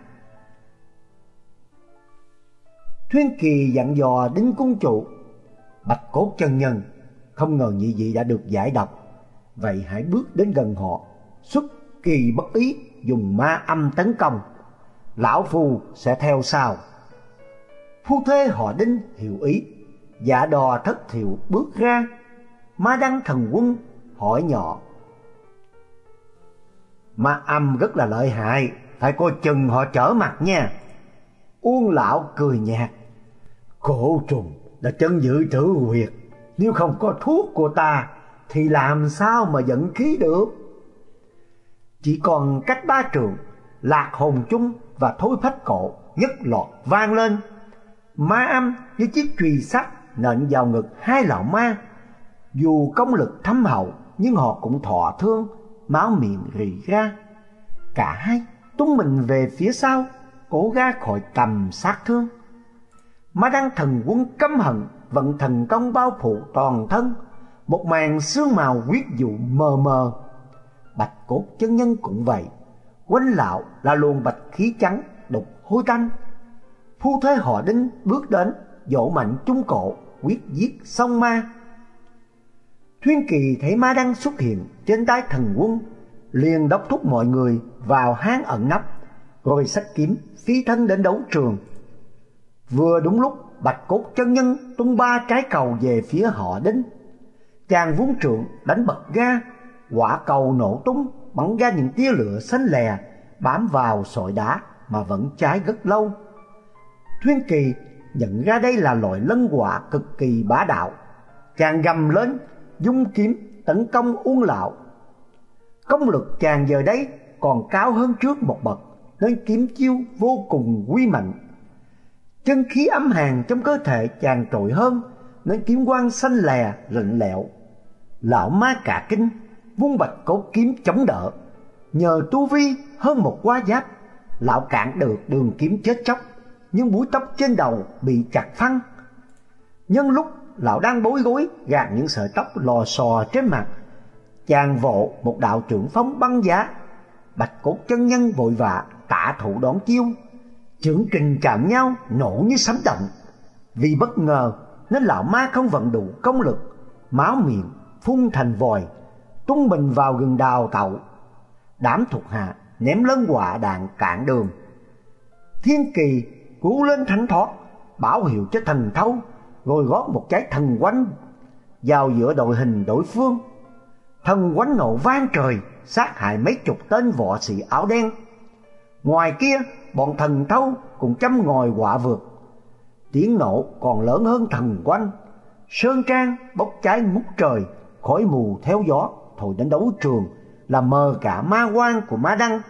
thuyên kỳ dặn dò đến cung trụ bạch cốt chân nhân, không ngờ nhị vị đã được giải độc. Vậy hãy bước đến gần họ, xuất kỳ bất ý dùng ma âm tấn công, lão phu sẽ theo sau. Phu thê họ đinh hiểu ý dạ đò thất thiệu bước ra, ma đăng thần quân hỏi nhỏ. Ma âm rất là lợi hại, phải coi chừng họ trở mặt nha. Uông lão cười nhạt. Cổ trùng là chân dự trữ huyệt, nếu không có thuốc của ta thì làm sao mà dẫn khí được? Chỉ còn cách ba trường lạc hồn chung và thối phách cổ nhất lọt vang lên. Ma âm như chiếc chùy sắt nện vào ngực hai lão ma. Dù công lực thâm hậu nhưng họ cũng thọ thương máu miệng rỉ ra. Cả hai tung mình về phía sau, cố ra khỏi tầm sát thương. Ma Đăng thần quân căm hận vận thần công bao phủ toàn thân, một màn sương màu quyết dụ mờ mờ. Bạch cốt chân nhân cũng vậy, quanh lão là luồng bạch khí trắng đục hôi tanh. Phu thế họ đinh bước đến, dỗ mạnh trung cổ, quyết giết song ma. Thuyên kỳ thấy ma đăng xuất hiện trên tay thần quân, liền đốc thúc mọi người vào hang ẩn nấp, rồi sách kiếm phi thân đến đấu trường. Vừa đúng lúc Bạch cốt chân nhân tung ba trái cầu về phía họ đinh. Chàng vung trượng đánh bật ga, quả cầu nổ tung bắn ra những tia lửa xanh lè bám vào sỏi đá mà vẫn cháy rất lâu. Thuyên Kỳ nhận ra đây là loại lân quả cực kỳ bá đạo. Chàng gầm lên, dung kiếm tấn công uông lão. Công lực chàng giờ đây còn cao hơn trước một bậc, nên kiếm chiêu vô cùng quy mạnh. Chân khí âm hàn trong cơ thể chàng trội hơn, nên kiếm quang xanh lè lạnh lẽo. Lão ma cả kinh, vung bạch cốt kiếm chống đỡ. Nhờ tu vi hơn một quá giáp, lão cạn được đường kiếm chết chóc, nhưng búi tóc trên đầu bị chặt phăng. Nhân lúc lão đang bối rối gạt những sợi tóc lò xò trên mặt, chàng vộ một đạo trưởng phóng băng giá. Bạch cốt chân nhân vội vã tạ thủ đón chiêu, trưởng kình chạm nhau nổ như sấm động Vì bất ngờ nên lão ma không vận đủ công lực Máu miệng phun thành vòi Tung mình vào gần đào tậu Đám thuộc hạ ném lân quả đạn cạn đường. Thiên kỳ cứu lên thánh thoát Bảo hiệu cho thần thâu Rồi gót một trái thần quánh Vào giữa đội hình đối phương. Thần quánh nổ vang trời Sát hại mấy chục tên võ sĩ áo đen. Ngoài kia bọn thần thâu cũng chăm ngòi quả vượt. Tiếng nổ còn lớn hơn thần quanh. Sơn trang bốc cháy ngút trời, khói mù theo gió thổi đến đấu trường, là mờ cả ma quan của ma đăng.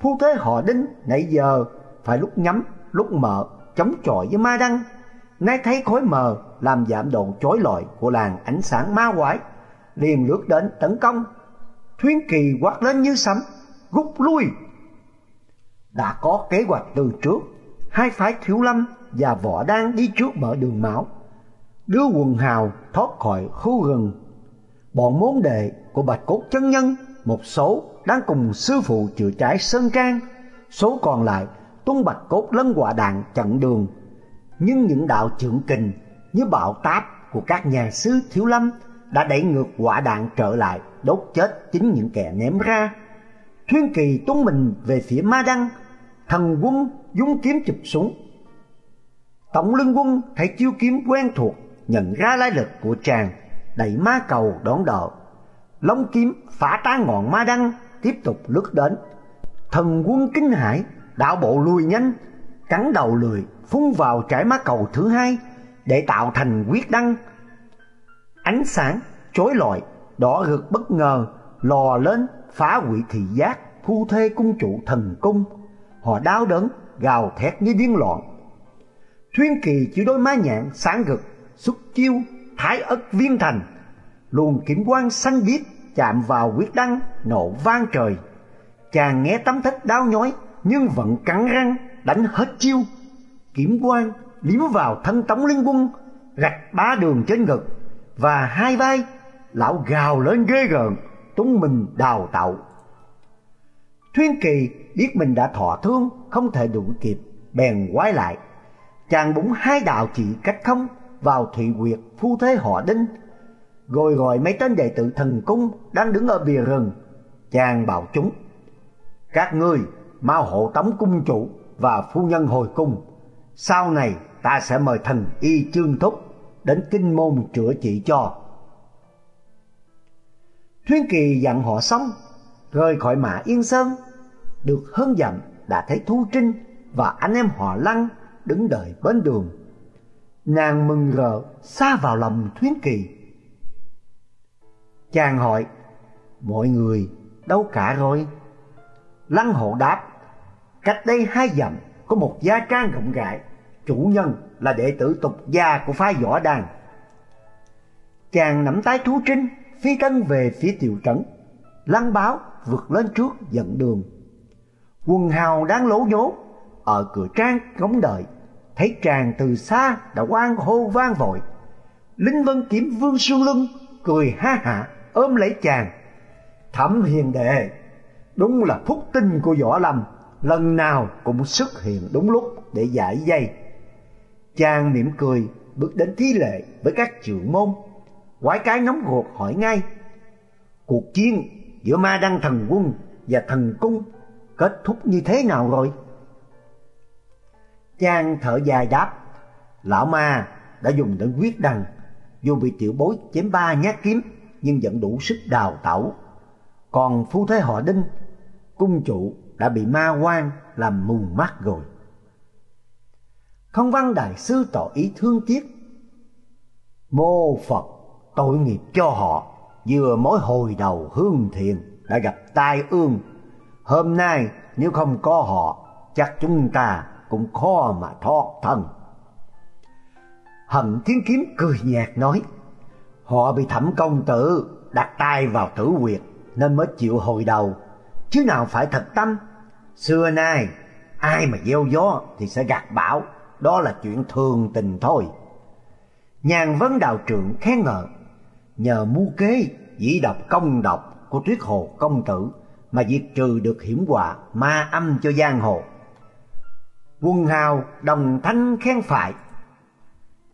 Phu thế họ đinh nãy giờ phải lúc nhắm lúc mở chống chọi với ma đăng. Nay thấy khói mờ làm giảm độ chói lọi của làng ánh sáng ma quái, liền lướt đến tấn công. Thuyến kỳ quát lên như sấm, rút lui đã có kế hoạch từ trước. Hai phái thiếu lâm và võ đang đi trước mở đường máu, đưa quần hào thoát khỏi khu rừng. Bọn môn đệ của Bạch Cốt chân nhân, một số đang cùng sư phụ chữa cháy sơn trang, số còn lại tuân Bạch Cốt lân quả đạn chặn đường. Nhưng những đạo trưởng kình như bạo táp của các nhà sư thiếu lâm đã đẩy ngược quả đạn trở lại đốt chết chính những kẻ ném ra. Thuyên Kỳ tuân mình về phía Ma Đăng thần quân dung kiếm chụp xuống. Tổng lưng quân thấy chiêu kiếm quen thuộc, nhận ra lai lịch của chàng, đẩy ma cầu đón đỡ. Long kiếm phá tan ngọn ma đăng, tiếp tục lướt đến. Thần quân kinh hải đạo bộ lùi nhanh, cắn đầu lười, phun vào trải má cầu thứ hai để tạo thành quyết đăng. Ánh sáng chói lọi, đỏ rực bất ngờ lò lên phá hủy thị giác phu thê cung chủ thần cung họ đau đớn, gào thét như điên loạn. Thuyên kỳ chỉ đôi má nhạn sáng rực, xuất chiêu, thái ất viên thành. Luồng kiếm quang xanh biếc chạm vào quyết đăng, nổ vang trời. Chàng nghe tấm thích đau nhói, nhưng vẫn cắn răng, đánh hết chiêu. Kiếm quang liếm vào thân tống liên quân, rạch ba đường trên ngực, và hai vai, lão gào lên ghê gợn, tung mình đào tạo. Thuyên kỳ biết mình đã thọ thương không thể đuổi kịp bèn quay lại chàng búng hai đạo chỉ cách không vào thị quyệt phu thế họ đinh rồi gọi mấy tên đệ tử thần cung đang đứng ở bìa rừng, chàng bảo chúng, các ngươi mau hộ tống cung chủ và phu nhân hồi cung. Sau này ta sẽ mời thần y trương thúc đến kinh môn chữa trị cho. Thuyên kỳ dặn họ xong, rời khỏi mã yên sơn, được hơn dặm đã thấy Thu Trinh và anh em họ Lăng đứng đợi bên đường. Nàng mừng rỡ xa vào lòng Thuyến Kỳ. Chàng hỏi, mọi người đâu cả rồi? Lăng hộ đáp, cách đây hai dặm có một gia trang rộng rãi, chủ nhân là đệ tử tục gia của phái võ đàn. Chàng nắm tay Thú Trinh, phi tân về phía tiểu trấn. lăng báo vượt lên trước dẫn đường. Quần hào đang lố nhố ở cửa trang ngóng đợi, thấy chàng từ xa đã oan hô vang vội. Linh Vân kiếm Vương Xuân Lưng cười ha hả ôm lấy chàng. Thẩm hiền đệ, đúng là phúc tinh của võ lâm, lần nào cũng xuất hiện đúng lúc để giải dây. Chàng mỉm cười bước đến thí lệ với các trưởng môn. Quái cái nóng ruột hỏi ngay, cuộc chiến giữa ma đăng thần quân và thần cung kết thúc như thế nào rồi? Chàng thở dài đáp, lão ma đã dùng đến quyết đằng dù bị tiểu bối chém ba nhát kiếm nhưng vẫn đủ sức đào tẩu. Còn phu thế họ đinh, cung chủ đã bị ma quan làm mù mắt rồi. Không văn đại sư tỏ ý thương tiếc. Mô Phật tội nghiệp cho họ, vừa mới hồi đầu hương thiền đã gặp tai ương. Hôm nay nếu không có họ, chắc chúng ta cũng khó mà thoát thân. Hận Thiên Kiếm cười nhạt nói, họ bị thẩm công tử đặt tay vào tử quyệt nên mới chịu hồi đầu, chứ nào phải thật tâm. Xưa nay, ai mà gieo gió thì sẽ gặt bão, đó là chuyện thường tình thôi. Nhàn vấn đạo trưởng khen ngợi, nhờ mưu kế dĩ độc công độc của tuyết hồ công tử mà diệt trừ được hiểm họa ma âm cho giang hồ. Quân hào đồng thanh khen phải.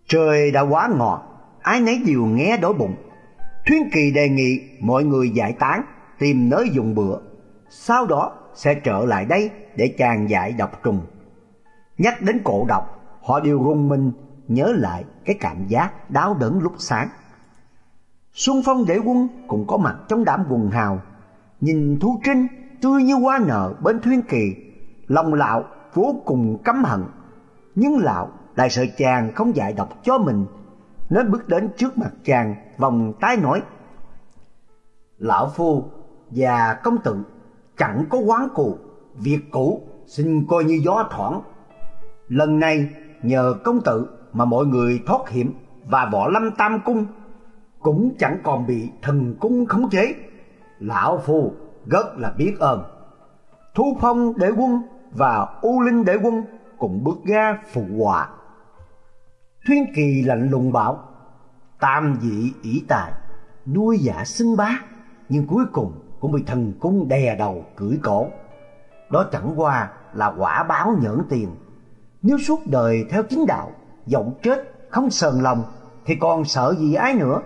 Trời đã quá ngọt, ai nấy đều nghe đói bụng. Thuyên Kỳ đề nghị mọi người giải tán, tìm nơi dùng bữa. Sau đó sẽ trở lại đây để chàng giải độc trùng. Nhắc đến cổ độc, họ đều rung mình nhớ lại cái cảm giác đau đớn lúc sáng. Xuân Phong Đệ Quân cũng có mặt trong đám quần hào, nhìn Thu Trinh tươi như hoa nở bên Thuyên Kỳ, lòng lạo vô cùng căm hận. Nhưng lão lại sợ chàng không dạy đọc cho mình, nên bước đến trước mặt chàng vòng tay nói: "Lão phu và công tử chẳng có quán cù, việc cũ xin coi như gió thoảng. Lần này nhờ công tử mà mọi người thoát hiểm và võ lâm tam cung cũng chẳng còn bị thần cung khống chế. Lão phu rất là biết ơn. Thu Phong để quân và U Linh đại quân cũng bước ra phụ hòa. Thuyên Kỳ lạnh lùng bảo: "Tam dị ỷ tài, nuôi giả xưng bá, nhưng cuối cùng cũng bị thần cung đè đầu cưỡi cổ. Đó chẳng qua là quả báo nhẫn tiền. Nếu suốt đời theo chính đạo, giọng chết không sờn lòng thì còn sợ gì ái nữa."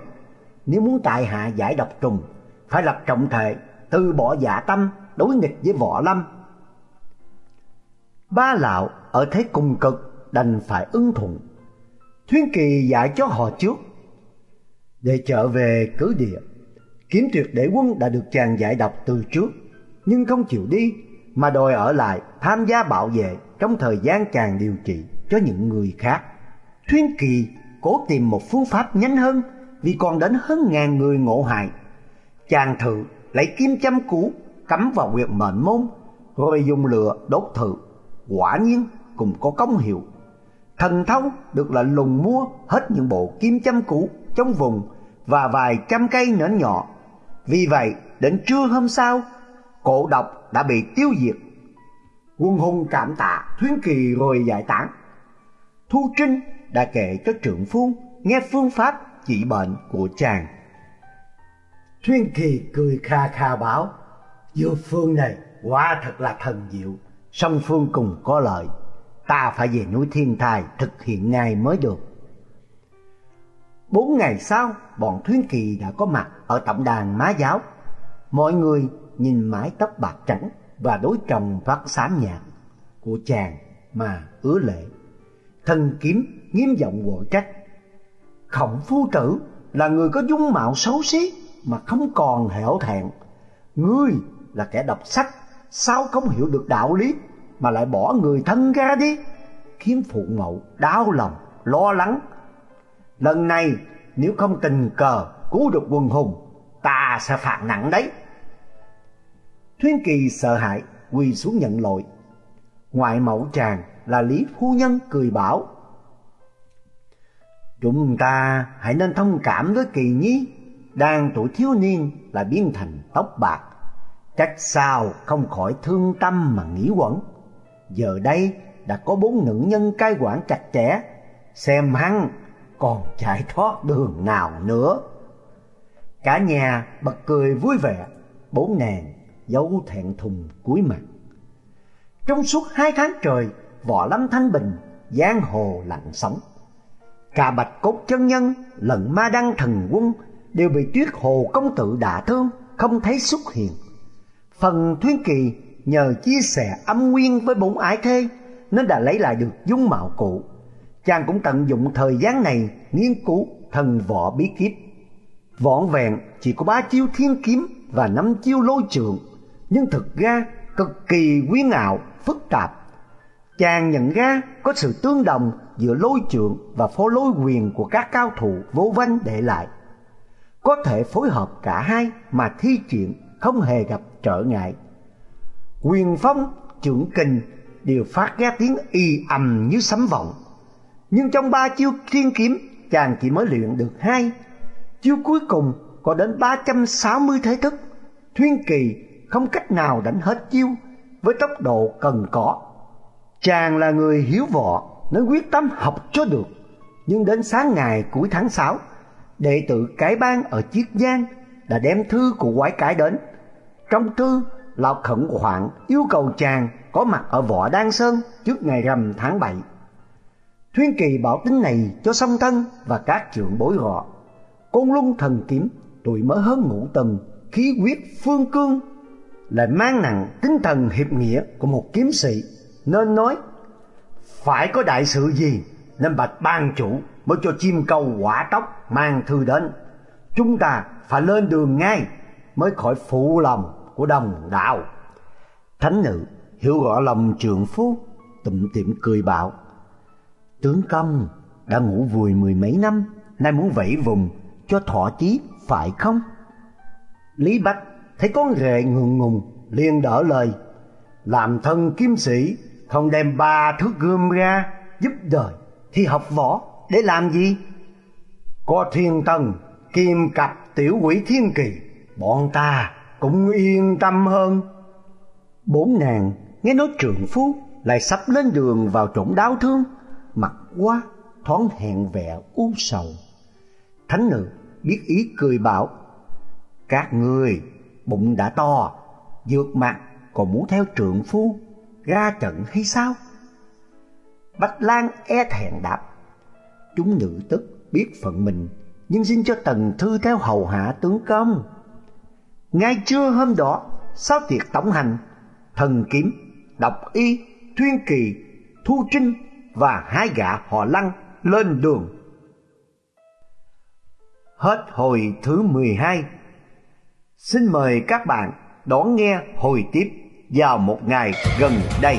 nếu muốn tại hạ giải độc trùng phải lập trọng thể từ bỏ dạ tâm đối nghịch với võ lâm ba lão ở thế cùng cực đành phải ưng thuận thuyên kỳ dạy cho họ trước để trở về cứ địa kiếm tuyệt để quân đã được chàng giải độc từ trước nhưng không chịu đi mà đòi ở lại tham gia bảo vệ trong thời gian chàng điều trị cho những người khác thuyên kỳ cố tìm một phương pháp nhanh hơn vì còn đến hơn ngàn người ngộ hại. Chàng thử lấy kim châm cũ cắm vào huyệt mệnh môn, rồi dùng lửa đốt thử. Quả nhiên cùng có công hiệu. Thần thâu được lệnh lùng mua hết những bộ kim châm cũ trong vùng và vài trăm cây nến nhỏ. Vì vậy, đến trưa hôm sau, cổ độc đã bị tiêu diệt. Quân hùng cảm tạ Thuyến Kỳ rồi giải tán. Thu Trinh đã kể cho trưởng phu nghe phương pháp trị bệnh của chàng. Thuyên Kỳ cười kha kha bảo, Dược phương này quả thật là thần diệu, song phương cùng có lợi, ta phải về núi Thiên Thai thực hiện ngay mới được. Bốn ngày sau, bọn Thuyến Kỳ đã có mặt ở tổng đàn má giáo. Mọi người nhìn mái tóc bạc trắng và đối trồng phát xám nhạt của chàng mà ứa lệ. Thân kiếm nghiêm giọng gọi trách Khổng phu tử là người có dung mạo xấu xí mà không còn hẻo thẹn. Ngươi là kẻ đọc sách, sao không hiểu được đạo lý mà lại bỏ người thân ra đi, khiến phụ mẫu đau lòng, lo lắng. Lần này nếu không tình cờ cứu được quần hùng, ta sẽ phạt nặng đấy. Thuyên Kỳ sợ hãi quỳ xuống nhận lỗi. Ngoại mẫu chàng là Lý Phu Nhân cười bảo Chúng ta hãy nên thông cảm với kỳ nhi, đang tuổi thiếu niên là biến thành tóc bạc, cách sao không khỏi thương tâm mà nghĩ quẩn. Giờ đây đã có bốn nữ nhân cai quản chặt chẽ, xem hắn còn chạy thoát đường nào nữa. Cả nhà bật cười vui vẻ, bốn nàng giấu thẹn thùng cúi mặt. Trong suốt hai tháng trời, võ lâm thanh bình, giang hồ lặng sóng. Cả bạch cốt chân nhân lẫn ma đăng thần quân đều bị tuyết hồ công tử đả thương, không thấy xuất hiện. Phần Thuyên Kỳ nhờ chia sẻ âm nguyên với bốn ái thê nên đã lấy lại được dung mạo cũ. Chàng cũng tận dụng thời gian này nghiên cứu thần võ bí kíp. Vỏn vẹn chỉ có ba chiêu thiên kiếm và năm chiêu lôi trường, nhưng thực ra cực kỳ quyến ảo, phức tạp. Chàng nhận ra có sự tương đồng giữa lôi trượng và phô lôi quyền của các cao thủ vô văn để lại. Có thể phối hợp cả hai mà thi triển không hề gặp trở ngại. Quyền phong, trưởng kình đều phát ra tiếng y ầm như sấm vọng. Nhưng trong ba chiêu thiên kiếm, chàng chỉ mới luyện được hai. Chiêu cuối cùng có đến 360 thế thức. Thuyên kỳ không cách nào đánh hết chiêu với tốc độ cần có. Chàng là người hiếu võ nên quyết tâm học cho được. Nhưng đến sáng ngày cuối tháng 6, đệ tử cái ban ở Chiết Giang đã đem thư của quái cái đến. Trong thư Lão khẩn khoản yêu cầu chàng có mặt ở Võ Đan Sơn trước ngày rằm tháng bảy. Thuyên Kỳ bảo tính này cho song thân và các trưởng bối họ. Côn Luân thần kiếm tuổi mới hơn ngũ tầng, khí huyết phương cương lại mang nặng tinh thần hiệp nghĩa của một kiếm sĩ nên nói phải có đại sự gì nên bạch ban chủ mới cho chim câu quả tóc mang thư đến. Chúng ta phải lên đường ngay mới khỏi phụ lòng của đồng đạo thánh nữ hiểu rõ lòng trường phu tụm tiệm cười bảo, tướng công đã ngủ vùi mười mấy năm, nay muốn vẫy vùng cho thọ chí, phải không? Lý bách thấy con rể ngượng ngùng, liền đỡ lời, làm thân kiếm sĩ, không đem ba thước gươm ra giúp đời thì học võ để làm gì? Có thiên tần, kim cặp tiểu quỷ thiên kỳ, bọn ta cũng yên tâm hơn. Bốn nàng nghe nói trường phu lại sắp lên đường vào trộm đau thương, mặt quá thoáng hẹn vẻ u sầu. Thánh nữ biết ý cười bảo, các người bụng đã to vượt mặt còn muốn theo trượng phu, ra trận hay sao? Bạch lan e thẹn đáp, chúng nữ tức biết phận mình, nhưng xin cho tần thư theo hầu hạ tướng công ngay trưa hôm đó, sau tiệc tổng hành, thần kiếm, độc y, thuyên kỳ, thu trinh và hai gã họ lăng lên đường. Hết hồi thứ 12 xin mời các bạn đón nghe hồi tiếp vào một ngày gần đây.